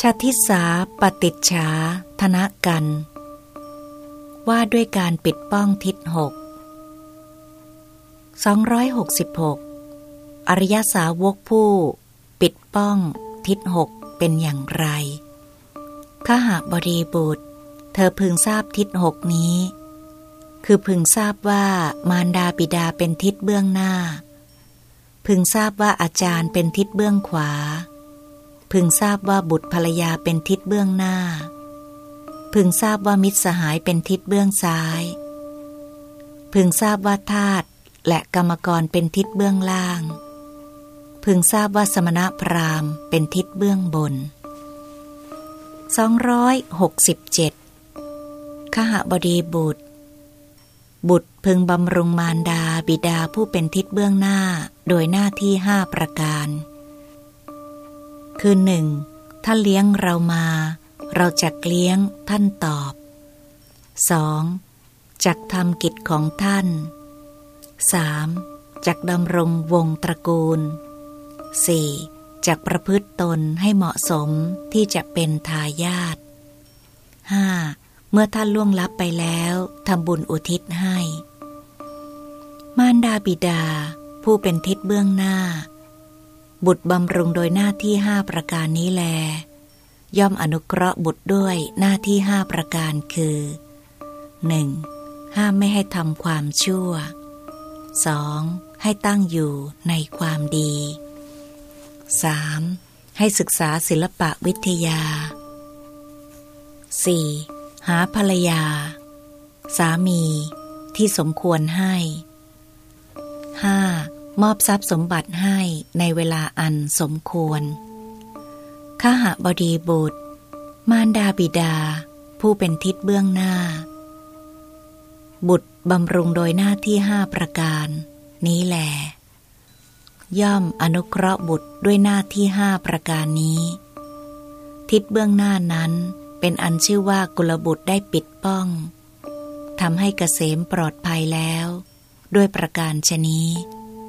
ชาติสาปฏิจฉาธนกัน ว่าด้วยการปิดป้องทิศหก266 อริยสาวกผู้ ปิดป้องทิศหกเป็นอย่างไรข้าหาบริบุตร เธอพึงทราบทิศหกนี้ คือพึงทราบว่ามารดาบิดาเป็นทิศเบื้องหน้า พึงทราบว่าอาจารย์เป็นทิศเบื้องขวา พึงทราบว่าบุตรภรรยาเป็นทิศเบื้องหน้า พึงทราบว่ามิตรสหายเป็นทิศเบื้องซ้าย พึงทราบว่าทาตและกรรมกรเป็นทิศเบื้องล่าง พึงทราบว่าสมณะพราหมณ์เป็นทิศเบื้องบน 267ขหบดีบุตร บุตรพึงบำรุงมารดาบิดาผู้เป็นทิศเบื้องหน้าโดยหน้าที่ห้าประการ คือหนึ่งท่านเลี้ยงเรามา เราจะเลี้ยงท่านตอบ 2. จักทำกิจของท่าน 3. จักดำรงวงตระกูล 4. จักประพฤติตนให้เหมาะสมที่จะเป็นทายาท 5. เมื่อท่านล่วงลับไปแล้วทำบุญอุทิศให้ มารดาบิดา ผู้เป็นทิศเบื้องหน้า บุตรบำรุงโดยหน้าที่ห้าประการนี้แล ย่อมอนุเคราะห์บุตรด้วยหน้าที่ห้าประการคือ 1. ห้ามไม่ให้ทำความชั่ว 2. ให้ตั้งอยู่ในความดี 3. ให้ศึกษาศิลปะวิทยา 4. หาภรรยา สามี ที่สมควรให้ มอบทรัพย์สมบัติให้ในเวลาอันสมควรข้าหบดีบุตร มารดาบิดา ผู้เป็นทิศเบื้องหน้า บุตรบำรุงโดยหน้าที่ห้าประการ นี้แหลย่อมอนุเคราะห์บุตรด้วยหน้าที่ห้าประการนี้ ทิศเบื้องหน้านั้นเป็นอันชื่อว่ากุลบุตรได้ปิดป้องทำให้เกษมปลอดภัยแล้ว ด้วยประการชนี้